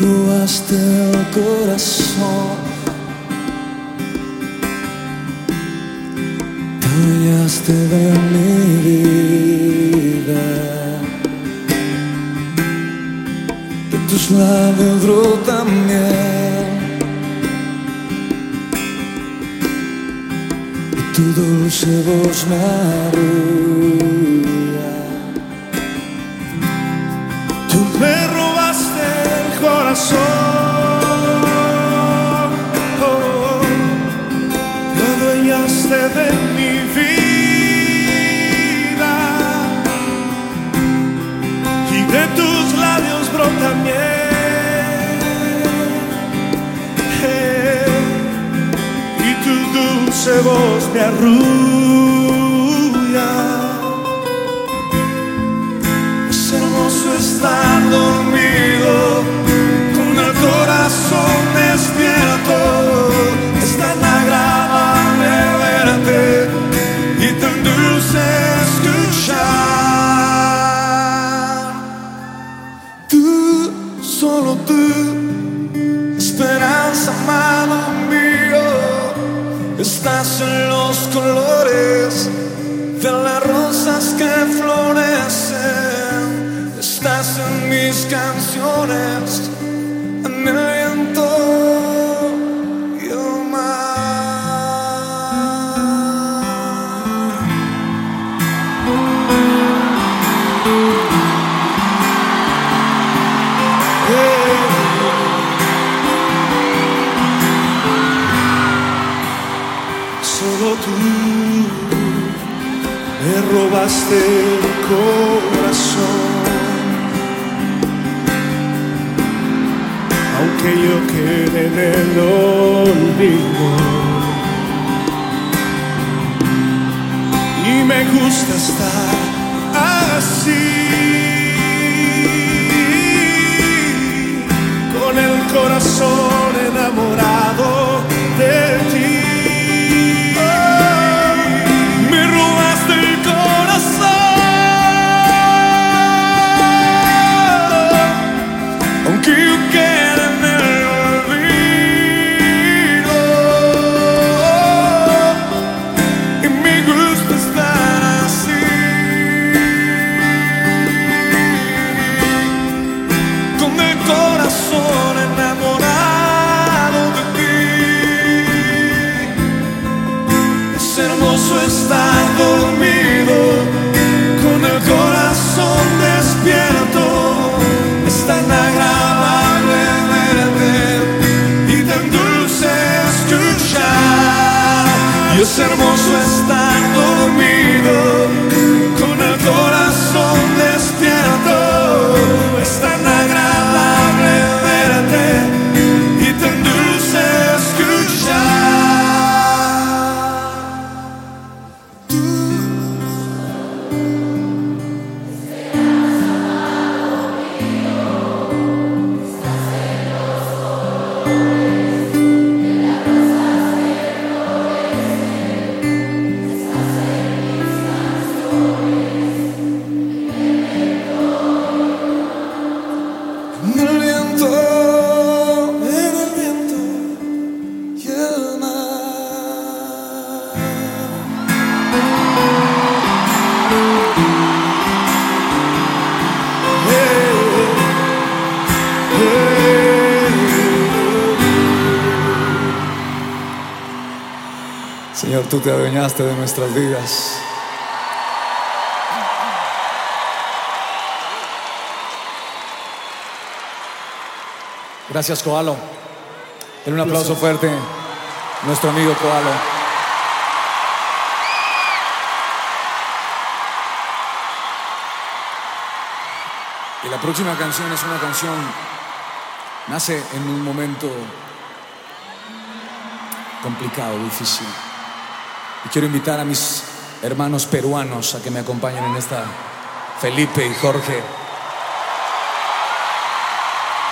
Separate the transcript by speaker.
Speaker 1: robaste el corazón. Te adueñaste de mi vida. De tus labios brota miel. Y tu dulce voz me arrulla.
Speaker 2: Corazón, oh, te de mi vida. Y de tus labios brota miel. Eh, y tu dulce voz me arrulla. Colores de las rosas que florecen. Estás en mis canciones, en el viento Tú me robaste el corazón. Aunque yo quede en el olvido. Y me gusta estar así. Con el corazón enamorado
Speaker 1: Señor, tú te adueñaste de nuestras vidas. Gracias, Koalo. Denle un aplauso fuerte a nuestro amigo Koalo. Y la próxima canción es una canción, nace en un momento complicado, difícil. Y quiero invitar a mis hermanos peruanos a que me acompañen en esta, Felipe y Jorge.